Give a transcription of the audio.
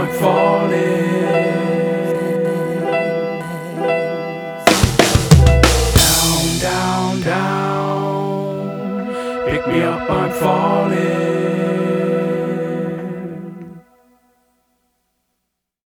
not falling. Down, down, down. Pick me up, I'm falling.